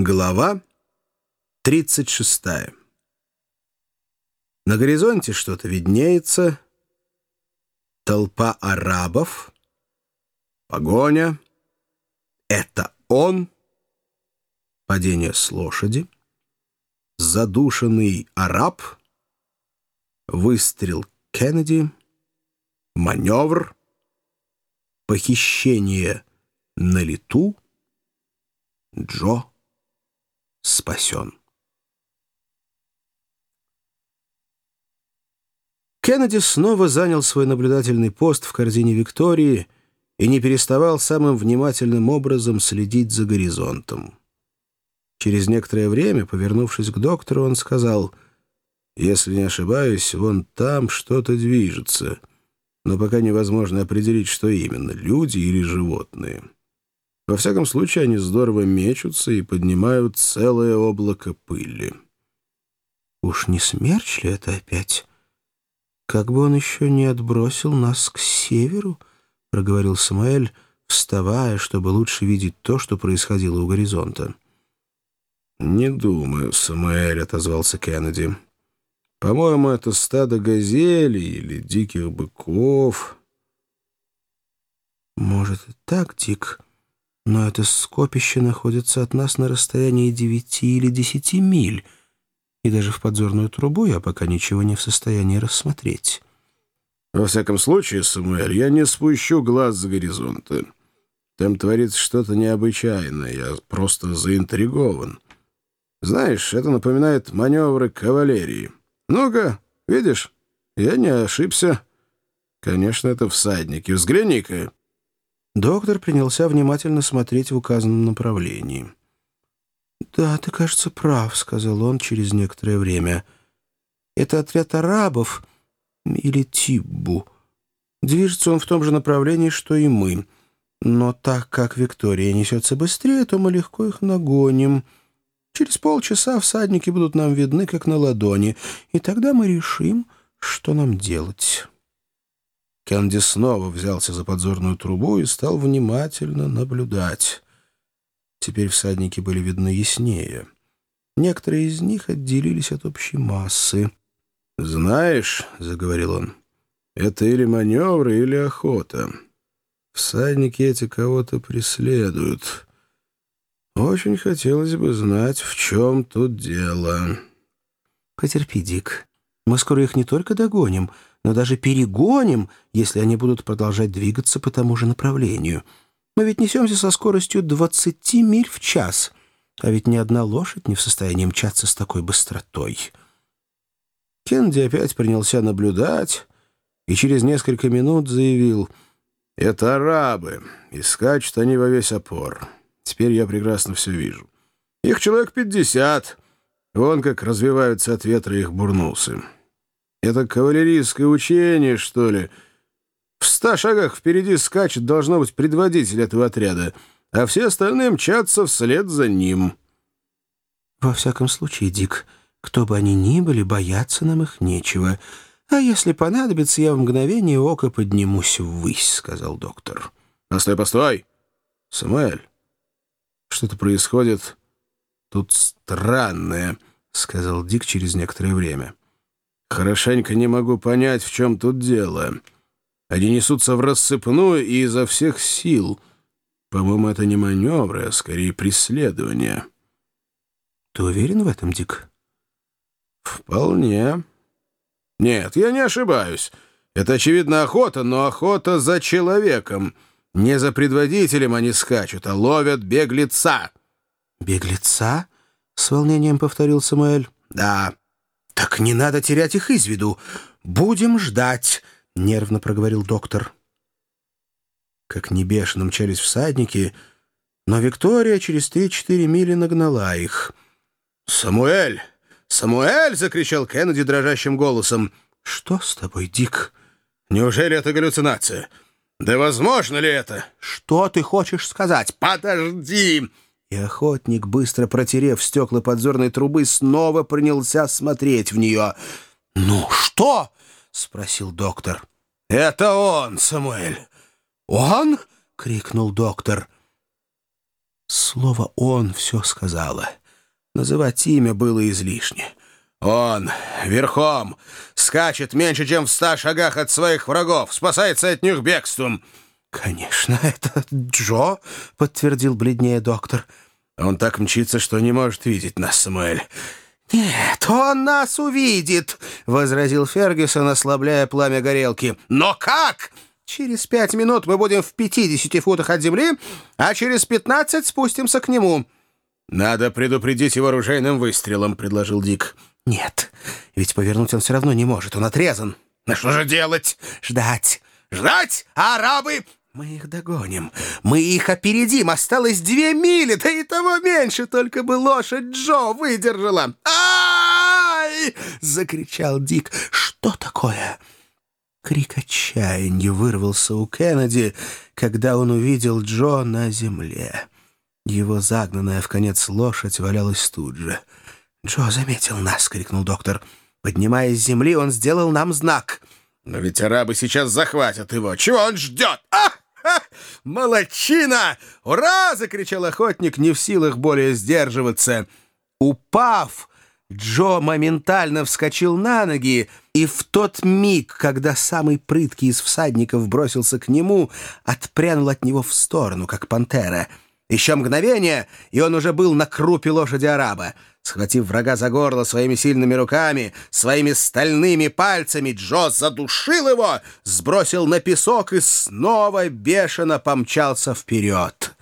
Глава 36. На горизонте что-то виднеется. Толпа арабов. Погоня. Это он. Падение с лошади. Задушенный араб. Выстрел Кеннеди. Маневр. Похищение на лету. Джо спасен. Кеннеди снова занял свой наблюдательный пост в корзине Виктории и не переставал самым внимательным образом следить за горизонтом. Через некоторое время, повернувшись к доктору, он сказал, «Если не ошибаюсь, вон там что-то движется, но пока невозможно определить, что именно, люди или животные». Во всяком случае, они здорово мечутся и поднимают целое облако пыли. «Уж не смерч ли это опять? Как бы он еще не отбросил нас к северу?» — проговорил Самуэль, вставая, чтобы лучше видеть то, что происходило у горизонта. «Не думаю, Самуэль», — отозвался Кеннеди. «По-моему, это стадо газелей или диких быков». «Может, и так, Дик?» Но это скопище находится от нас на расстоянии девяти или десяти миль, и даже в подзорную трубу я пока ничего не в состоянии рассмотреть. Во всяком случае, Самуэль, я не спущу глаз с горизонта. Там творится что-то необычайное, я просто заинтригован. Знаешь, это напоминает маневры кавалерии. Ну-ка, видишь, я не ошибся. Конечно, это всадники. Взгляни-ка. Доктор принялся внимательно смотреть в указанном направлении. «Да, ты, кажется, прав», — сказал он через некоторое время. «Это отряд арабов или Тиббу. Движется он в том же направлении, что и мы. Но так как Виктория несется быстрее, то мы легко их нагоним. Через полчаса всадники будут нам видны, как на ладони, и тогда мы решим, что нам делать». Кенди снова взялся за подзорную трубу и стал внимательно наблюдать. Теперь всадники были видны яснее. Некоторые из них отделились от общей массы. «Знаешь», — заговорил он, — «это или маневры, или охота. Всадники эти кого-то преследуют. Очень хотелось бы знать, в чем тут дело». «Потерпи, Дик. Мы скоро их не только догоним, — но даже перегоним, если они будут продолжать двигаться по тому же направлению. Мы ведь несемся со скоростью 20 миль в час, а ведь ни одна лошадь не в состоянии мчаться с такой быстротой. Кеннеди опять принялся наблюдать и через несколько минут заявил «Это арабы, и скачут они во весь опор. Теперь я прекрасно все вижу. Их человек пятьдесят. Вон как развиваются от ветра их бурнусы». Это кавалерийское учение, что ли? В ста шагах впереди скачет должно быть предводитель этого отряда, а все остальные мчатся вслед за ним. Во всяком случае, Дик, кто бы они ни были, бояться нам их нечего. А если понадобится, я в мгновение ока поднимусь ввысь, — сказал доктор. Постой, постой! Самуэль, что-то происходит тут странное, — сказал Дик через некоторое время. Хорошенько не могу понять, в чем тут дело. Они несутся в рассыпную и изо всех сил. По-моему, это не маневры, а скорее преследование. Ты уверен в этом, Дик? Вполне. Нет, я не ошибаюсь. Это, очевидно, охота, но охота за человеком. Не за предводителем они скачут, а ловят беглеца. «Беглеца?» — с волнением повторил Самуэль. «Да». «Так не надо терять их из виду. Будем ждать», — нервно проговорил доктор. Как не бешено мчались всадники, но Виктория через три-четыре мили нагнала их. «Самуэль! Самуэль!» — закричал Кеннеди дрожащим голосом. «Что с тобой, Дик?» «Неужели это галлюцинация? Да возможно ли это?» «Что ты хочешь сказать?» «Подожди!» И охотник, быстро протерев стекла подзорной трубы, снова принялся смотреть в нее. «Ну что?» — спросил доктор. «Это он, Самуэль!» «Он?» — крикнул доктор. Слово «он» все сказала. Называть имя было излишне. Он верхом скачет меньше, чем в ста шагах от своих врагов, спасается от них бегством. «Конечно, это Джо», — подтвердил бледнее доктор. «Он так мчится, что не может видеть нас, Самуэль». «Нет, он нас увидит», — возразил Фергюсон, ослабляя пламя горелки. «Но как?» «Через пять минут мы будем в пятидесяти футах от земли, а через пятнадцать спустимся к нему». «Надо предупредить его оружейным выстрелом», — предложил Дик. «Нет, ведь повернуть он все равно не может, он отрезан». «На что же делать?» «Ждать». «Ждать? Арабы?» «Мы их догоним. Мы их опередим. Осталось две мили, да и того меньше, только бы лошадь Джо выдержала». «Ай!» — закричал Дик. «Что такое?» Крик отчаяния вырвался у Кеннеди, когда он увидел Джо на земле. Его загнанная в конец лошадь валялась тут же. «Джо заметил нас!» — крикнул доктор. Поднимаясь с земли, он сделал нам знак. «Но ведь арабы сейчас захватят его. Чего он ждет? А! Молодчина! Ура!» — закричал охотник, не в силах более сдерживаться. Упав, Джо моментально вскочил на ноги, и в тот миг, когда самый прыткий из всадников бросился к нему, отпрянул от него в сторону, как пантера. Еще мгновение, и он уже был на крупе лошади араба. Схватив врага за горло своими сильными руками, своими стальными пальцами, Джо задушил его, сбросил на песок и снова бешено помчался вперед.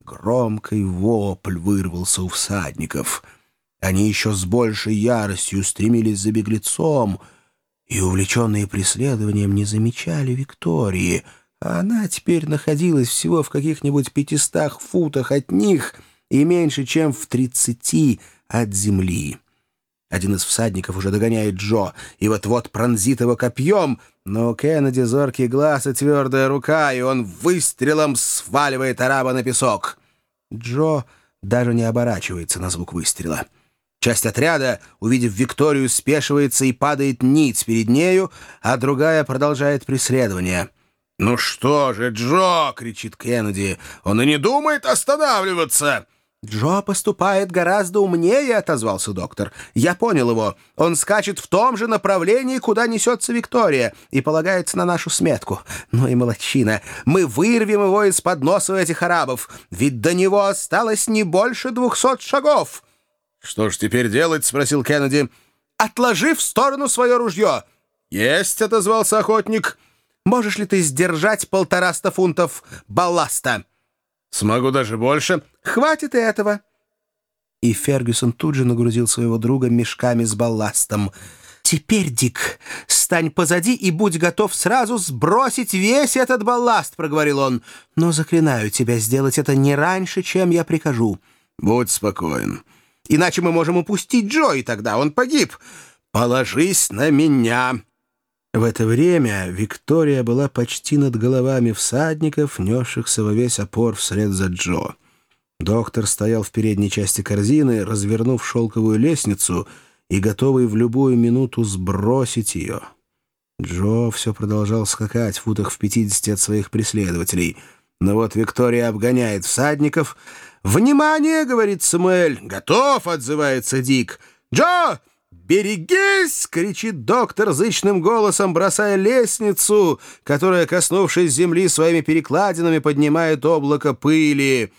Громкий вопль вырвался у всадников. Они еще с большей яростью стремились за беглецом, и, увлеченные преследованием, не замечали Виктории, она теперь находилась всего в каких-нибудь пятистах футах от них и меньше, чем в тридцати от земли. Один из всадников уже догоняет Джо и вот-вот пронзит его копьем, но у Кеннеди зоркий глаз и твердая рука, и он выстрелом сваливает араба на песок. Джо даже не оборачивается на звук выстрела. Часть отряда, увидев Викторию, спешивается и падает ниц перед нею, а другая продолжает преследование. «Ну что же, Джо!» — кричит Кеннеди. «Он и не думает останавливаться!» «Джо поступает гораздо умнее», — отозвался доктор. «Я понял его. Он скачет в том же направлении, куда несется Виктория, и полагается на нашу сметку. Ну и молодчина. Мы вырвем его из-под носа этих арабов, ведь до него осталось не больше двухсот шагов». «Что ж теперь делать?» — спросил Кеннеди. «Отложи в сторону свое ружье». «Есть», — отозвался охотник. «Можешь ли ты сдержать полтораста фунтов балласта?» «Смогу даже больше». «Хватит и этого». И Фергюсон тут же нагрузил своего друга мешками с балластом. «Теперь, Дик, стань позади и будь готов сразу сбросить весь этот балласт», — проговорил он. «Но заклинаю тебя сделать это не раньше, чем я прикажу». «Будь спокоен. Иначе мы можем упустить Джо, и тогда он погиб. Положись на меня». В это время Виктория была почти над головами всадников, несшихся во весь опор вслед за Джо. Доктор стоял в передней части корзины, развернув шелковую лестницу и готовый в любую минуту сбросить ее. Джо все продолжал скакать в футах в пятидесяти от своих преследователей. Но вот Виктория обгоняет всадников. «Внимание!» — говорит Самуэль. «Готов!» — отзывается Дик. «Джо!» «Берегись!» — кричит доктор зычным голосом, бросая лестницу, которая, коснувшись земли своими перекладинами, поднимает облако пыли.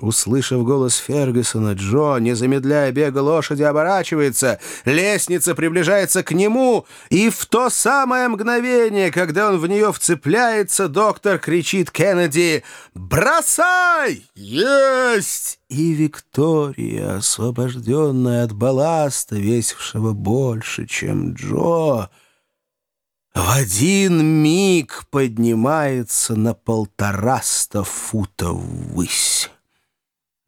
Услышав голос Фергюсона, Джо, не замедляя бега лошади, оборачивается, лестница приближается к нему, и в то самое мгновение, когда он в нее вцепляется, доктор кричит Кеннеди «Бросай! Есть!» И Виктория, освобожденная от балласта, весившего больше, чем Джо, в один миг поднимается на полтораста футов ввысь.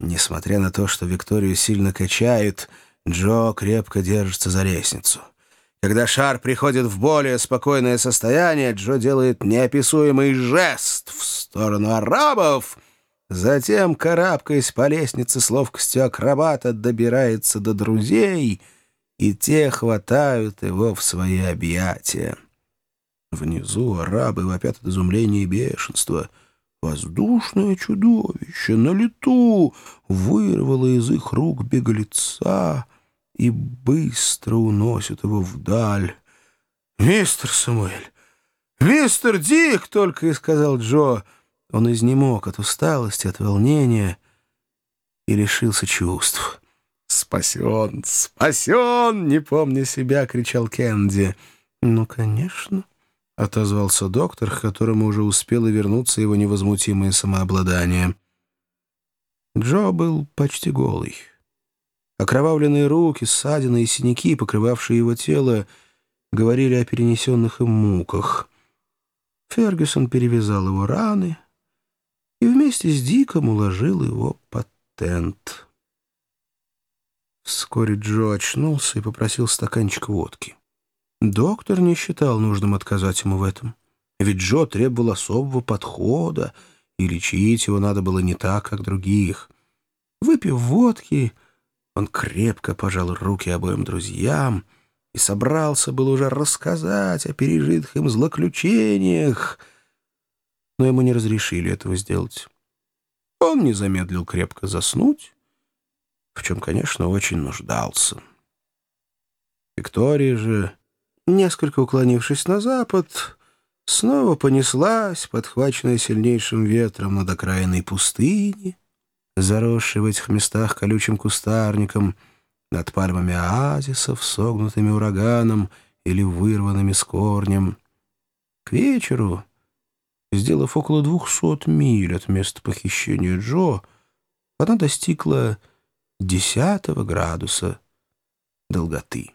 Несмотря на то, что Викторию сильно качает, Джо крепко держится за лестницу. Когда шар приходит в более спокойное состояние, Джо делает неописуемый жест в сторону арабов, затем, карабкаясь по лестнице с ловкостью акробата, добирается до друзей, и те хватают его в свои объятия. Внизу арабы вопят от изумления и бешенства — Воздушное чудовище на лету вырвало из их рук беглеца и быстро уносит его вдаль. «Мистер Самуэль! Мистер Дик!» — только и сказал Джо. Он изнемог от усталости, от волнения и лишился чувств. «Спасен! Спасен!» — не помня себя, кричал Кенди. «Ну, конечно!» — отозвался доктор, к которому уже успело вернуться его невозмутимое самообладание. Джо был почти голый. Окровавленные руки, ссадины и синяки, покрывавшие его тело, говорили о перенесенных им муках. Фергюсон перевязал его раны и вместе с Диком уложил его под тент. Вскоре Джо очнулся и попросил стаканчик водки. Доктор не считал нужным отказать ему в этом. Ведь Джо требовал особого подхода, и лечить его надо было не так, как других. Выпив водки, он крепко пожал руки обоим друзьям и собрался был уже рассказать о пережитых им злоключениях, но ему не разрешили этого сделать. Он не замедлил крепко заснуть, в чем, конечно, очень нуждался. Виктория же, несколько уклонившись на запад, снова понеслась, подхваченная сильнейшим ветром над окраиной пустыни, заросшей в этих местах колючим кустарником, над пальмами оазисов, согнутыми ураганом или вырванными с корнем. К вечеру, сделав около двухсот миль от места похищения Джо, она достигла десятого градуса долготы.